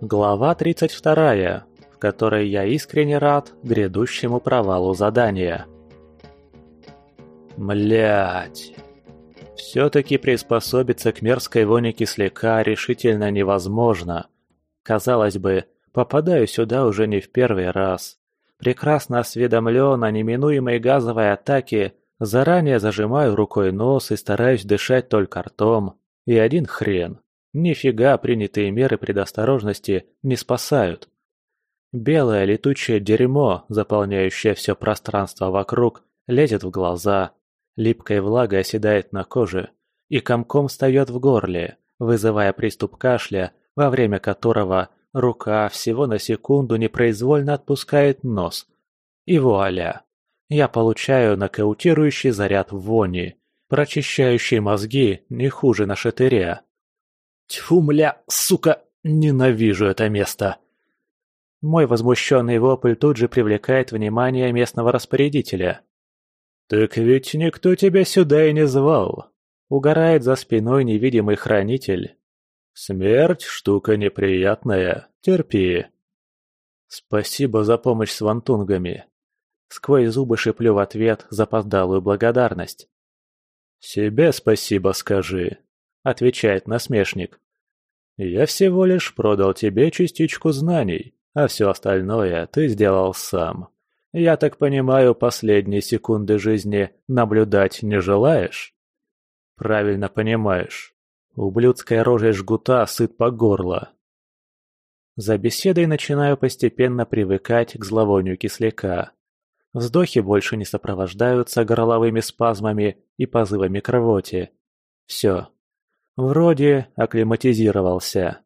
Глава 32, в которой я искренне рад грядущему провалу задания. Млять. Все-таки приспособиться к мерзкой воне кисляка решительно невозможно. Казалось бы, попадаю сюда уже не в первый раз. Прекрасно осведомлен о неминуемой газовой атаке, заранее зажимаю рукой нос и стараюсь дышать только ртом. И один хрен. Нифига принятые меры предосторожности не спасают. Белое летучее дерьмо, заполняющее все пространство вокруг, лезет в глаза, липкой влагой оседает на коже и комком встает в горле, вызывая приступ кашля, во время которого рука всего на секунду непроизвольно отпускает нос. И вуаля! Я получаю нокаутирующий заряд вони, прочищающий мозги не хуже нашатыря. Тьфу, мля, сука, ненавижу это место. Мой возмущенный вопль тут же привлекает внимание местного распорядителя. «Так ведь никто тебя сюда и не звал», — угорает за спиной невидимый хранитель. «Смерть — штука неприятная, терпи». «Спасибо за помощь с вантунгами». Сквозь зубы шиплю в ответ запоздалую благодарность. «Себе спасибо скажи», — отвечает насмешник. «Я всего лишь продал тебе частичку знаний, а все остальное ты сделал сам. Я так понимаю, последние секунды жизни наблюдать не желаешь?» «Правильно понимаешь. Ублюдская рожей жгута сыт по горло». За беседой начинаю постепенно привыкать к зловонию кисляка. Вздохи больше не сопровождаются горловыми спазмами и позывами к рвоте. Все, Вроде акклиматизировался.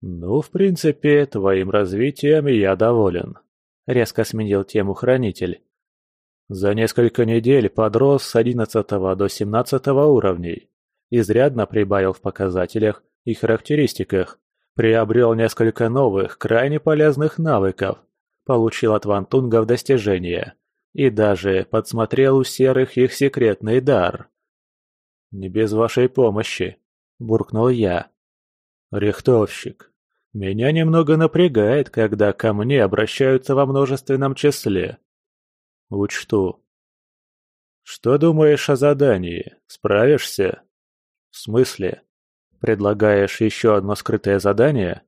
«Ну, в принципе, твоим развитием я доволен», — резко сменил тему хранитель. «За несколько недель подрос с одиннадцатого до семнадцатого уровней, изрядно прибавил в показателях и характеристиках, приобрел несколько новых, крайне полезных навыков, получил от вантунгов достижения и даже подсмотрел у серых их секретный дар. «Не без вашей помощи», – буркнул я. «Рихтовщик, меня немного напрягает, когда ко мне обращаются во множественном числе. Учту. Что думаешь о задании? Справишься? В смысле? Предлагаешь еще одно скрытое задание?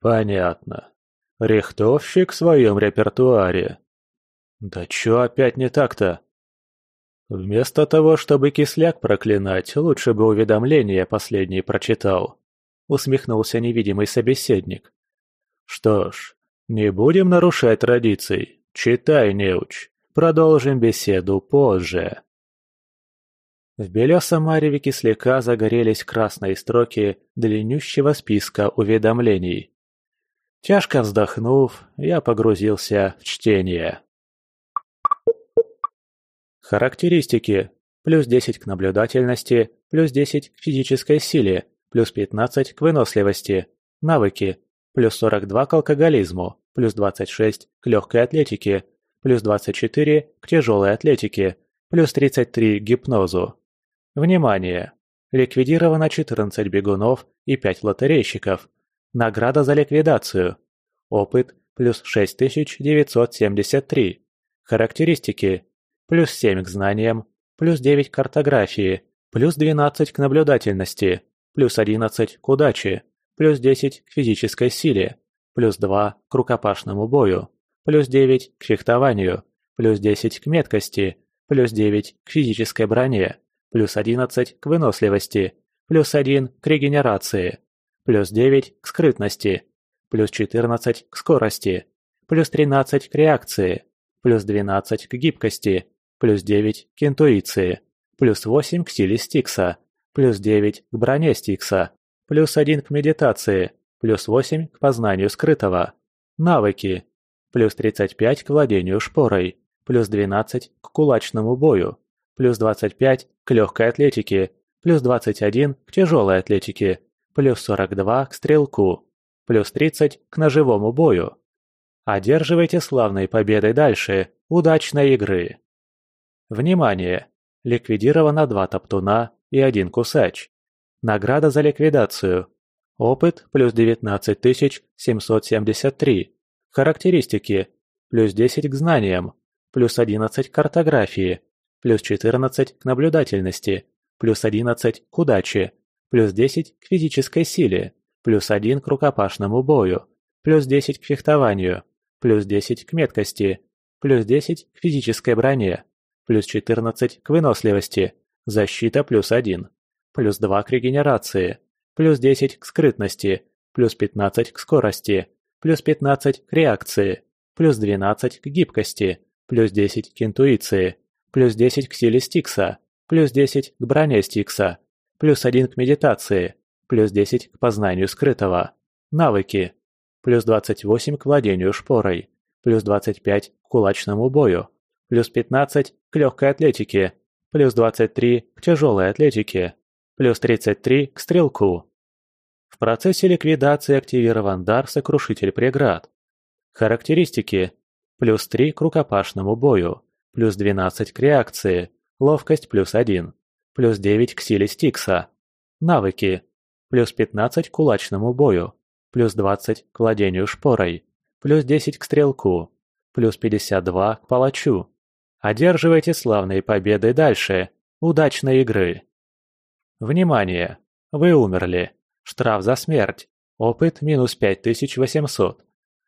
Понятно. Рихтовщик в своем репертуаре. Да чё опять не так-то? Вместо того, чтобы кисляк проклинать, лучше бы уведомление последнее прочитал. Усмехнулся невидимый собеседник. Что ж, не будем нарушать традиций. Читай, неуч. Продолжим беседу позже. В белесом мареве кисляка загорелись красные строки длиннющего списка уведомлений. Тяжко вздохнув, я погрузился в чтение. Характеристики. Плюс 10 к наблюдательности, плюс 10 к физической силе, плюс 15 к выносливости. Навыки. Плюс 42 к алкоголизму, плюс 26 к легкой атлетике, плюс 24 к тяжелой атлетике, плюс 33 к гипнозу. Внимание! Ликвидировано 14 бегунов и 5 лотерейщиков. Награда за ликвидацию. Опыт плюс 6973. Характеристики плюс 7 к знаниям, плюс 9 к картографии, плюс 12 к наблюдательности, плюс 11 к удаче, плюс 10 к физической силе, плюс 2 к рукопашному бою, плюс 9 к фехтованию, плюс 10 к меткости, плюс 9 к физической броне, плюс 11 к выносливости, плюс 1 к регенерации, плюс 9 к скрытности, плюс 14 к скорости, плюс 13 к реакции, плюс 12 к гибкости, плюс 9 к интуиции, плюс 8 к силе Стикса, плюс 9 к броне Стикса, плюс 1 к медитации, плюс 8 к познанию скрытого. Навыки. Плюс 35 к владению шпорой, плюс 12 к кулачному бою, плюс 25 к легкой атлетике, плюс 21 к тяжелой атлетике, плюс 42 к стрелку, плюс 30 к ножевому бою. Одерживайте славной победой дальше. Удачной игры! Внимание! Ликвидировано два топтуна и один кусач. Награда за ликвидацию. Опыт плюс 19773. Характеристики. Плюс 10 к знаниям, плюс 11 к картографии, плюс 14 к наблюдательности, плюс 11 к удаче, плюс 10 к физической силе, плюс 1 к рукопашному бою, плюс 10 к фехтованию, плюс 10 к меткости, плюс 10 к физической броне, плюс 14 к выносливости, защита плюс 1, плюс 2 к регенерации, плюс 10 к скрытности, плюс 15 к скорости, плюс 15 к реакции, плюс 12 к гибкости, плюс 10 к интуиции, плюс 10 к силе Стикса, плюс 10 к броне Стикса, плюс 1 к медитации, плюс 10 к познанию скрытого. Навыки. Плюс 28 к владению шпорой, плюс 25 к кулачному бою, плюс 15 к легкой атлетике, плюс 23 к тяжелой атлетике, плюс 33 к стрелку. В процессе ликвидации активирован дар «Сокрушитель преград». Характеристики. Плюс 3 к рукопашному бою, плюс 12 к реакции, ловкость плюс 1, плюс 9 к силе Стикса. Навыки. Плюс 15 к кулачному бою, плюс 20 к владению шпорой, плюс 10 к стрелку, плюс 52 к палачу. Одерживайте славные победы дальше. Удачной игры! Внимание! Вы умерли. Штраф за смерть. Опыт минус 5800.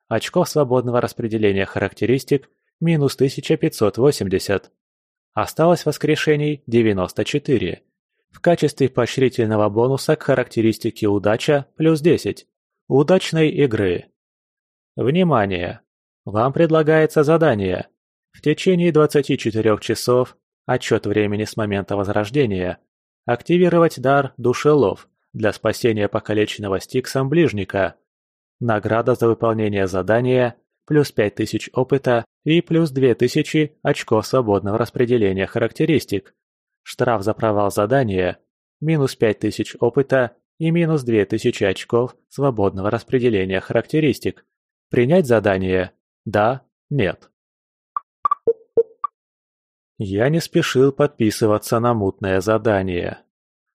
Очков свободного распределения характеристик минус 1580. Осталось воскрешений 94. В качестве поощрительного бонуса к характеристике удача плюс 10. Удачной игры. Внимание! Вам предлагается задание. В течение 24 часов, отчет времени с момента возрождения, активировать дар «Душелов» для спасения покалеченного Стиксом ближника. Награда за выполнение задания – плюс 5000 опыта и плюс 2000 очков свободного распределения характеристик. Штраф за провал задания – минус 5000 опыта и минус 2000 очков свободного распределения характеристик. Принять задание? Да, нет. Я не спешил подписываться на мутное задание.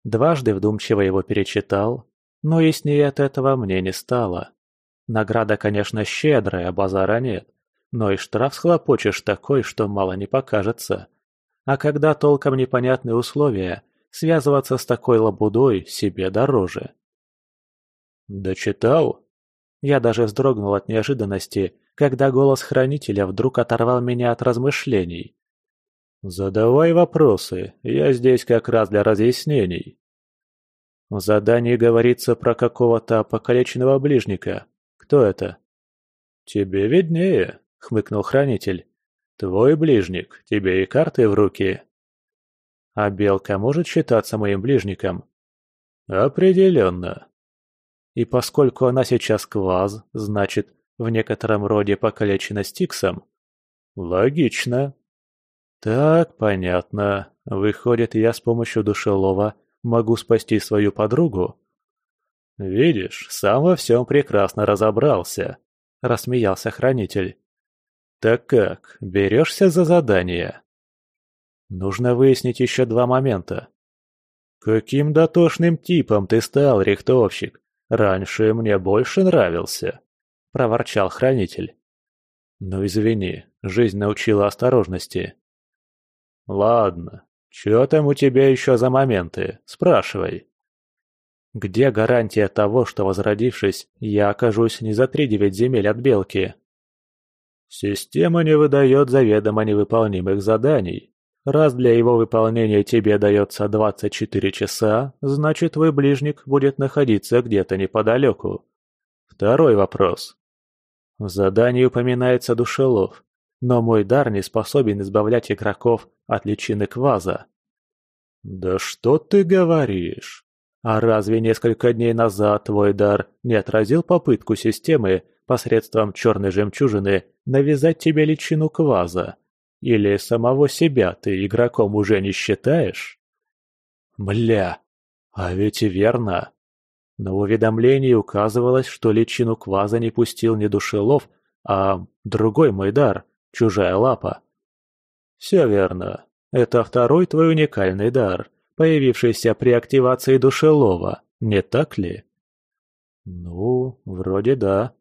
Дважды вдумчиво его перечитал, но яснее от этого мне не стало. Награда, конечно, щедрая, базара нет, но и штраф схлопочешь такой, что мало не покажется. А когда толком непонятные условия, связываться с такой лабудой себе дороже. «Дочитал?» Я даже вздрогнул от неожиданности, когда голос хранителя вдруг оторвал меня от размышлений. «Задавай вопросы, я здесь как раз для разъяснений». В задании говорится про какого-то покалеченного ближника. Кто это? «Тебе виднее», — хмыкнул хранитель. «Твой ближник, тебе и карты в руки». «А белка может считаться моим ближником?» «Определенно». «И поскольку она сейчас кваз, значит, в некотором роде покалечена Стиксом?» «Логично», «Так, понятно. Выходит, я с помощью душелова могу спасти свою подругу?» «Видишь, сам во всем прекрасно разобрался», — рассмеялся хранитель. «Так как, берешься за задание?» «Нужно выяснить еще два момента». «Каким дотошным типом ты стал, рихтовщик? Раньше мне больше нравился», — проворчал хранитель. «Ну извини, жизнь научила осторожности», «Ладно. Чё там у тебя еще за моменты? Спрашивай». «Где гарантия того, что, возродившись, я окажусь не за три девять земель от Белки?» «Система не выдает заведомо невыполнимых заданий. Раз для его выполнения тебе дается 24 часа, значит, твой ближник будет находиться где-то неподалеку. Второй вопрос. В задании упоминается душелов. Но мой дар не способен избавлять игроков от личины кваза. «Да что ты говоришь? А разве несколько дней назад твой дар не отразил попытку системы посредством черной жемчужины навязать тебе личину кваза? Или самого себя ты игроком уже не считаешь?» «Мля, а ведь и верно!» На уведомлении указывалось, что личину кваза не пустил не душелов, а другой мой дар, Чужая лапа. Все верно. Это второй твой уникальный дар, появившийся при активации душелова, не так ли? Ну, вроде да.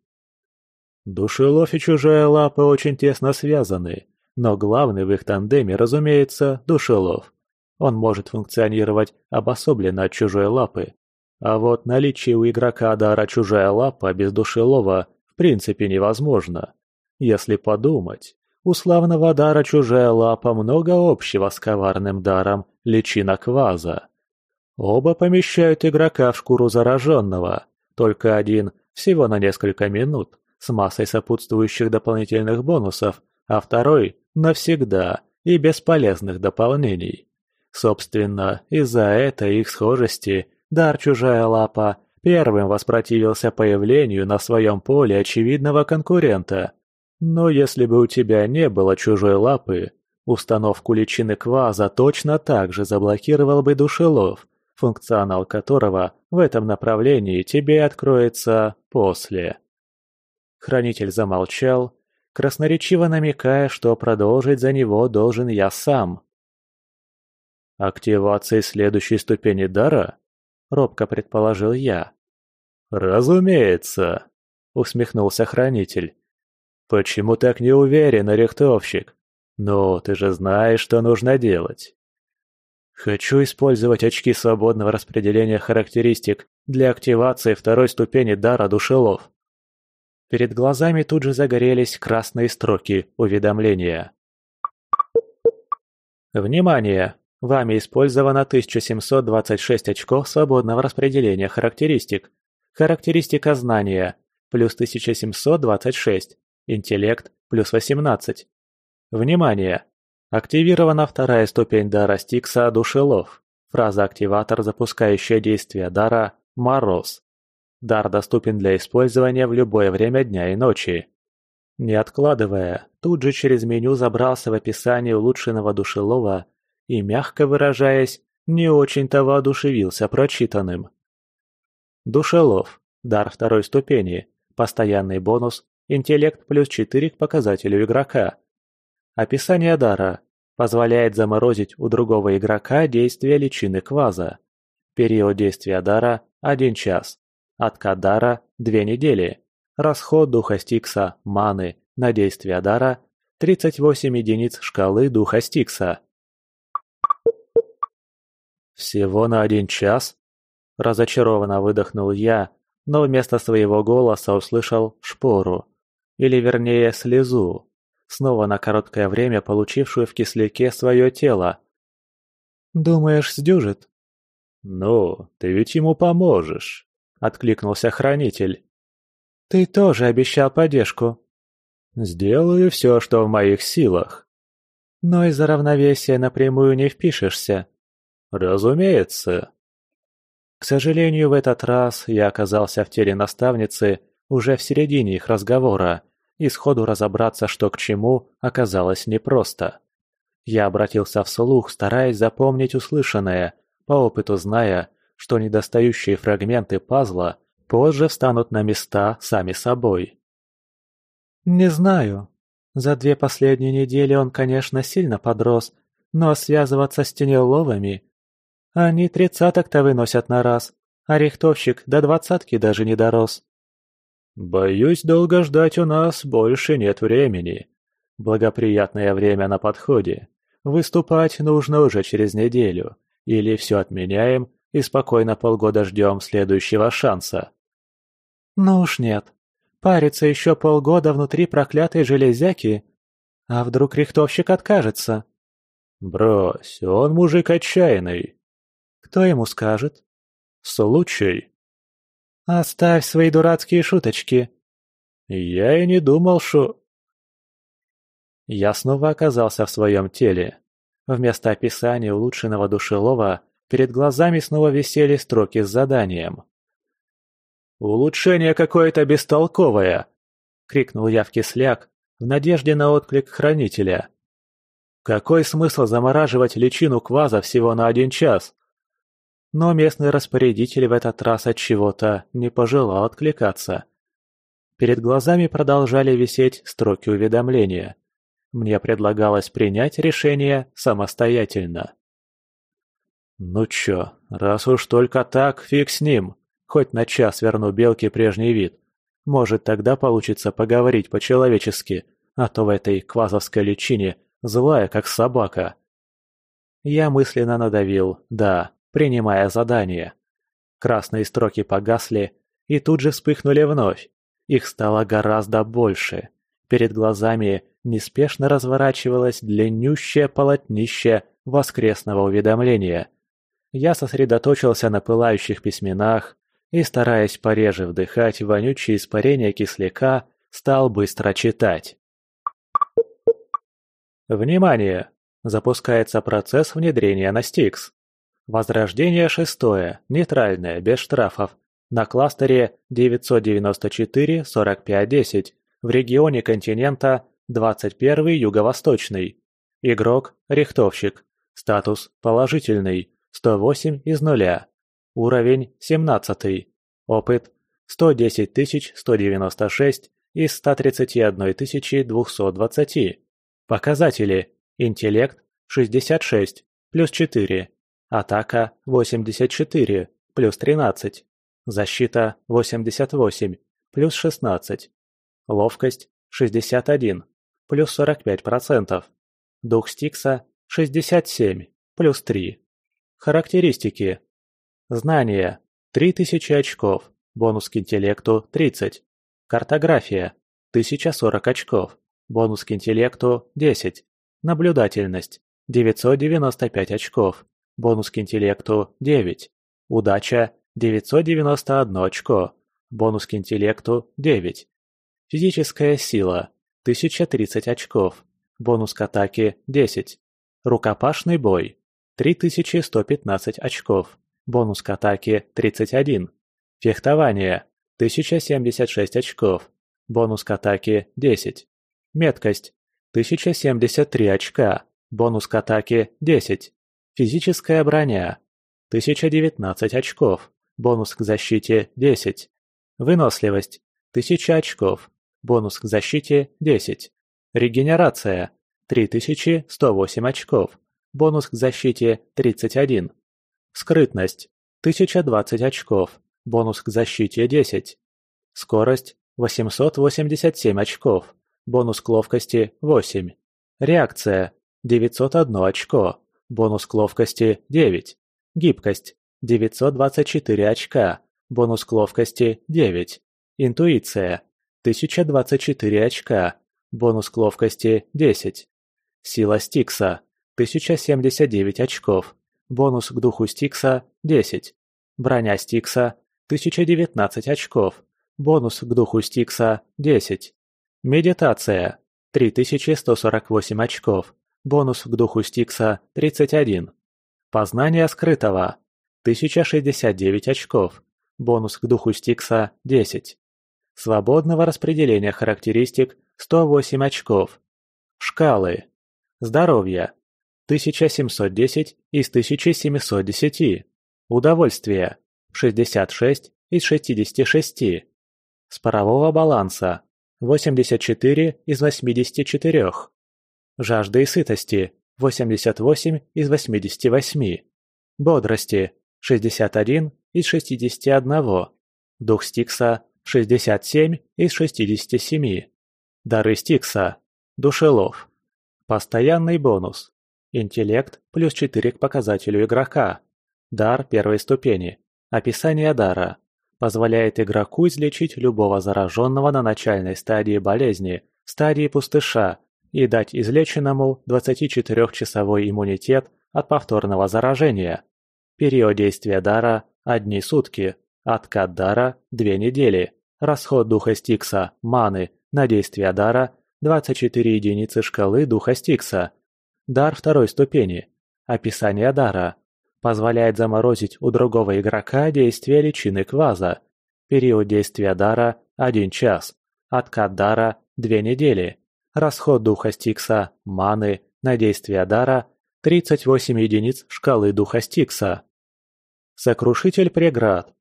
Душелов и чужая лапа очень тесно связаны, но главный в их тандеме, разумеется, Душелов. Он может функционировать обособленно от чужой лапы. А вот наличие у игрока дара чужая лапа без Душелова в принципе невозможно. Если подумать, у славного дара чужая лапа много общего с коварным даром личина кваза. Оба помещают игрока в шкуру зараженного, только один всего на несколько минут, с массой сопутствующих дополнительных бонусов, а второй навсегда и без полезных дополнений. Собственно, из-за этой их схожести дар «Чужая лапа» первым воспротивился появлению на своем поле очевидного конкурента. Но если бы у тебя не было «Чужой лапы», установку личины кваза точно так же заблокировал бы душелов, функционал которого в этом направлении тебе откроется после. Хранитель замолчал, красноречиво намекая, что продолжить за него должен я сам. «Активации следующей ступени дара?» — робко предположил я. «Разумеется», — усмехнулся хранитель. «Почему так не уверен, рихтовщик? Ну, ты же знаешь, что нужно делать». «Хочу использовать очки свободного распределения характеристик для активации второй ступени дара душелов», Перед глазами тут же загорелись красные строки уведомления. Внимание! Вами использовано 1726 очков свободного распределения характеристик. Характеристика знания – плюс 1726. Интеллект – плюс 18. Внимание! Активирована вторая ступень дара Стикса Душелов. Фраза-активатор, запускающая действие дара – Мороз. Дар доступен для использования в любое время дня и ночи. Не откладывая, тут же через меню забрался в описание улучшенного душелова и, мягко выражаясь, не очень-то воодушевился прочитанным. Душелов. Дар второй ступени. Постоянный бонус. Интеллект плюс 4 к показателю игрока. Описание дара. Позволяет заморозить у другого игрока действие личины кваза. Период действия дара – 1 час. Откат дара – две недели. Расход духа Стикса, маны, на действие дара – 38 единиц шкалы духа Стикса. «Всего на один час?» Разочарованно выдохнул я, но вместо своего голоса услышал шпору. Или вернее слезу, снова на короткое время получившую в кисляке свое тело. «Думаешь, сдюжит?» «Ну, ты ведь ему поможешь». — откликнулся хранитель. «Ты тоже обещал поддержку». «Сделаю все, что в моих силах». «Но из-за равновесия напрямую не впишешься». «Разумеется». К сожалению, в этот раз я оказался в теле наставницы уже в середине их разговора, и сходу разобраться, что к чему, оказалось непросто. Я обратился вслух, стараясь запомнить услышанное, по опыту зная, что недостающие фрагменты пазла позже встанут на места сами собой. «Не знаю. За две последние недели он, конечно, сильно подрос, но связываться с тенеловыми... Они тридцаток-то выносят на раз, а рихтовщик до двадцатки даже не дорос». «Боюсь, долго ждать у нас больше нет времени. Благоприятное время на подходе. Выступать нужно уже через неделю. Или все отменяем, и спокойно полгода ждем следующего шанса. Ну уж нет. Париться еще полгода внутри проклятой железяки? А вдруг рихтовщик откажется? Брось, он мужик отчаянный. Кто ему скажет? Случай. Оставь свои дурацкие шуточки. Я и не думал, что... Я снова оказался в своем теле. Вместо описания улучшенного душелова Перед глазами снова висели строки с заданием. «Улучшение какое-то бестолковое!» — крикнул я в кисляк, в надежде на отклик хранителя. «Какой смысл замораживать личину кваза всего на один час?» Но местный распорядитель в этот раз от чего-то не пожелал откликаться. Перед глазами продолжали висеть строки уведомления. Мне предлагалось принять решение самостоятельно. «Ну чё, раз уж только так, фиг с ним. Хоть на час верну белке прежний вид. Может, тогда получится поговорить по-человечески, а то в этой квазовской личине злая, как собака. Я мысленно надавил «да», принимая задание. Красные строки погасли и тут же вспыхнули вновь. Их стало гораздо больше. Перед глазами неспешно разворачивалось длиннющее полотнище воскресного уведомления. Я сосредоточился на пылающих письменах и, стараясь пореже вдыхать вонючие испарения кисляка, стал быстро читать. Внимание! Запускается процесс внедрения на Стикс. Возрождение шестое, нейтральное, без штрафов. На кластере 994-4510 в регионе континента 21 Юго-Восточный. Игрок – рихтовщик. Статус – положительный, 108 из нуля. Уровень – 17. Опыт – 110 196 из 131 220. Показатели. Интеллект – 66, плюс 4. Атака – 84, плюс 13. Защита – 88, плюс 16. Ловкость – 61, плюс 45%. Дух Стикса – 67, плюс 3. Характеристики. Знания – 3000 очков, бонус к интеллекту – 30. Картография – 1040 очков, бонус к интеллекту – 10. Наблюдательность – 995 очков, бонус к интеллекту – 9. Удача – 991 очко, бонус к интеллекту – 9. Физическая сила – 1030 очков, бонус к атаке – 10. Рукопашный бой – 3115 очков, бонус к атаке – 31. Фехтование – 1076 очков, бонус к атаке – 10. Меткость – 1073 очка, бонус к атаке – 10. Физическая броня – 1019 очков, бонус к защите – 10. Выносливость – 1000 очков, бонус к защите – 10. Регенерация – 3108 очков, бонус к защите – 31. Скрытность – 1020 очков, бонус к защите – 10. Скорость – 887 очков, бонус к ловкости – 8. Реакция – 901 очко, бонус к ловкости – 9. Гибкость – 924 очка, бонус к ловкости – 9. Интуиция – 1024 очка, бонус к ловкости – 10. Сила Стикса – 1079 очков, бонус к духу Стикса – 10. Броня Стикса – 1019 очков, бонус к духу Стикса – 10. Медитация – 3148 очков, Бонус к духу Стикса – 31. Познание скрытого – 1069 очков. Бонус к духу Стикса – 10. Свободного распределения характеристик – 108 очков. Шкалы. Здоровье – 1710 из 1710. Удовольствие – 66 из 66. С парового баланса – 84 из 84. Жажды и сытости – 88 из 88. Бодрости – 61 из 61. Дух Стикса – 67 из 67. Дары Стикса – Душелов. Постоянный бонус. Интеллект плюс 4 к показателю игрока. Дар первой ступени. Описание дара. Позволяет игроку излечить любого зараженного на начальной стадии болезни, стадии пустыша, и дать излеченному 24-часовой иммунитет от повторного заражения. Период действия дара – одни сутки, откат дара – две недели, расход духа Стикса, маны, на действие дара – 24 единицы шкалы духа Стикса. Дар второй ступени. Описание дара. Позволяет заморозить у другого игрока действие личины кваза. Период действия дара – 1 час. Откат дара – 2 недели. Расход духа Стикса, маны, на действие дара – 38 единиц шкалы духа Стикса. Сокрушитель преград.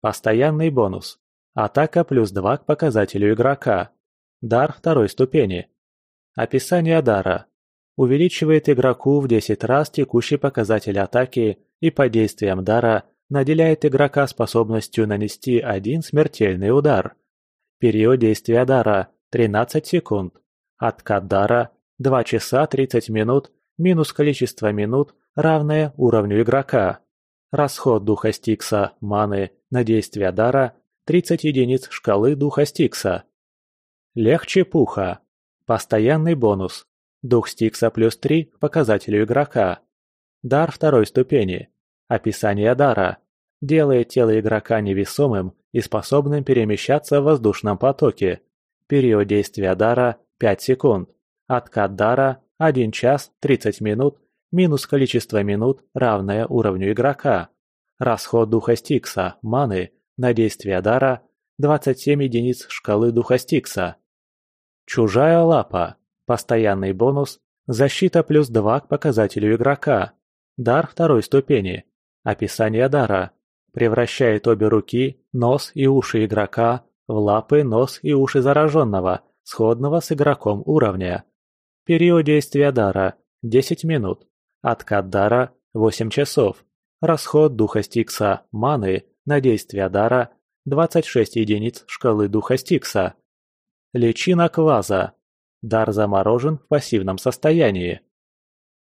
Постоянный бонус. Атака плюс 2 к показателю игрока. Дар второй ступени. Описание дара. Увеличивает игроку в 10 раз текущий показатель атаки и по действиям дара наделяет игрока способностью нанести один смертельный удар. Период действия дара – 13 секунд. Откат дара – 2 часа 30 минут минус количество минут, равное уровню игрока. Расход духа Стикса, маны, на действие дара – 30 единиц шкалы духа Стикса. Легче пуха. Постоянный бонус. Дух Стикса плюс 3 к показателю игрока. Дар второй ступени. Описание дара. Делает тело игрока невесомым и способным перемещаться в воздушном потоке. Период действия дара – 5 секунд. Откат дара – 1 час 30 минут минус количество минут, равное уровню игрока. Расход духа Стикса, маны, на действие дара – 27 единиц шкалы духа Стикса. Чужая лапа. Постоянный бонус. Защита плюс 2 к показателю игрока. Дар второй ступени. Описание дара. Превращает обе руки, нос и уши игрока в лапы, нос и уши зараженного, сходного с игроком уровня. Период действия дара – 10 минут. Откат дара – 8 часов. Расход духа Стикса, маны, на действие дара – 26 единиц шкалы духа Стикса. Личина кваза. Дар заморожен в пассивном состоянии.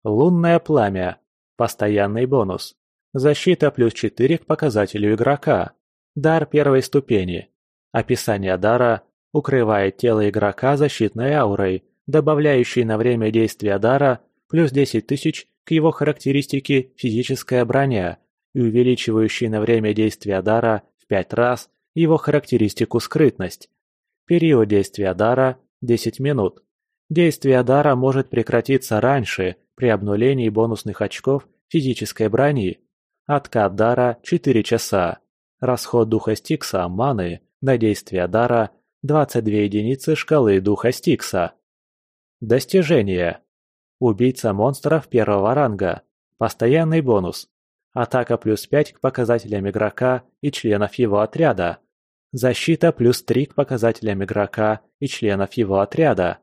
Лунное пламя. Постоянный бонус. Защита плюс 4 к показателю игрока. Дар первой ступени. Описание дара укрывает тело игрока защитной аурой, добавляющей на время действия дара плюс 10 тысяч к его характеристике физическая броня и увеличивающей на время действия дара в 5 раз его характеристику скрытность. Период действия дара – 10 минут. Действие дара может прекратиться раньше при обнулении бонусных очков физической брони. Откат дара – 4 часа. Расход духа Стикса, маны, на действие дара – 22 единицы шкалы духа Стикса. Достижение. Убийца монстров первого ранга. Постоянный бонус. Атака плюс 5 к показателям игрока и членов его отряда. Защита плюс 3 к показателям игрока и членов его отряда.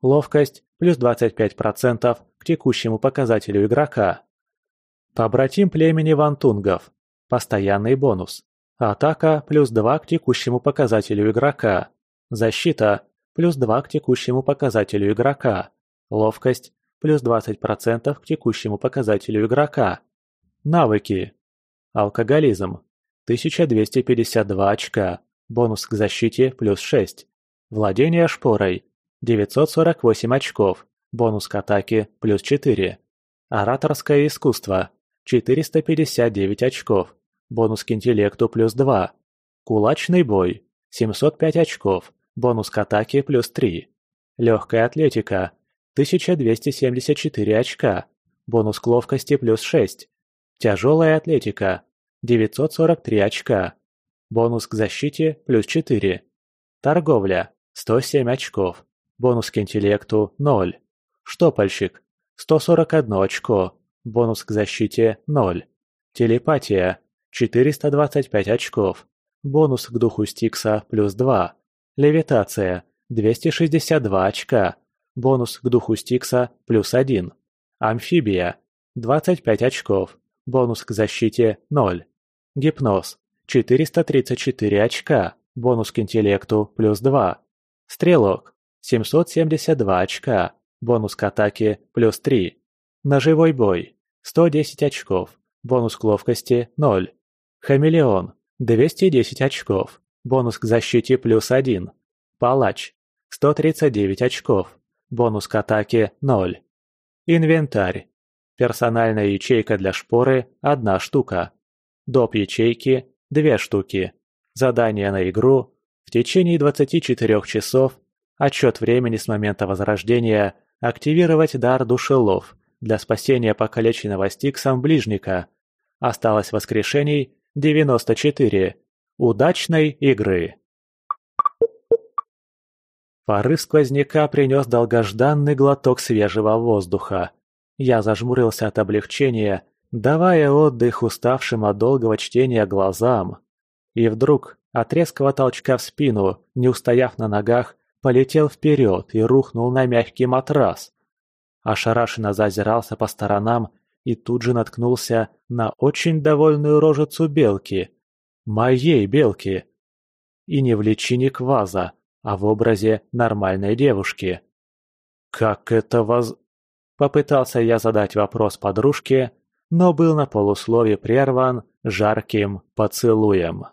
Ловкость плюс 25% к текущему показателю игрока. Побратим племени вантунгов. Постоянный бонус. Атака плюс 2 к текущему показателю игрока. Защита плюс 2 к текущему показателю игрока. Ловкость плюс 20% к текущему показателю игрока. Навыки. Алкоголизм. 1252 очка. Бонус к защите плюс 6. Владение шпорой. 948 очков. Бонус к атаке плюс 4. Ораторское искусство. 459 очков. Бонус к интеллекту плюс 2. Кулачный бой. 705 очков. Бонус к атаке плюс 3. Легкая атлетика. 1274 очка. Бонус к ловкости плюс 6. Тяжелая атлетика. 943 очка. Бонус к защите плюс 4. Торговля. 107 очков. Бонус к интеллекту 0. Штопальщик. 141 очко. Бонус к защите 0. Телепатия. 425 очков. Бонус к духу Стикса плюс 2. Левитация. 262 очка. Бонус к духу Стикса плюс 1. Амфибия. 25 очков. Бонус к защите 0. Гипноз. 434 очка, бонус к интеллекту плюс 2. Стрелок, 772 очка, бонус к атаке плюс 3. Ножевой бой, 110 очков, бонус к ловкости 0. Хамелеон, 210 очков, бонус к защите плюс 1. Палач, 139 очков, бонус к атаке 0. Инвентарь. Персональная ячейка для шпоры – одна штука. Доп. ячейки Две штуки. Задание на игру. В течение 24 часов. Отчет времени с момента возрождения. Активировать дар душелов для спасения покалеченного стиксом ближника. Осталось воскрешений 94. Удачной игры! Порыв сквозняка принес долгожданный глоток свежего воздуха. Я зажмурился от облегчения давая отдых уставшим от долгого чтения глазам. И вдруг, от резкого толчка в спину, не устояв на ногах, полетел вперед и рухнул на мягкий матрас. Ошарашенно зазирался по сторонам и тут же наткнулся на очень довольную рожицу белки. Моей белки. И не в личине кваза, а в образе нормальной девушки. «Как это воз...» Попытался я задать вопрос подружке, но был на полуслове прерван жарким поцелуем.